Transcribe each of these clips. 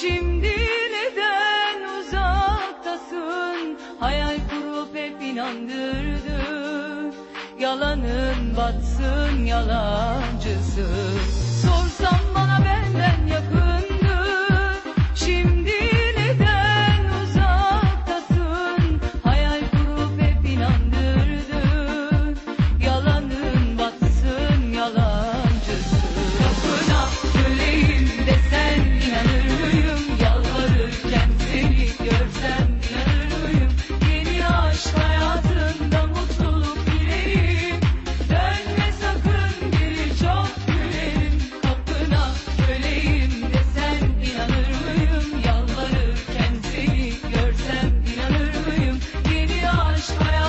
Şimdi neden uzaktasın? Hayal kurup hep inandırdın. Yalanın batsın yalancısı. Sorsan bana benden yakın. Just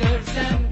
görsen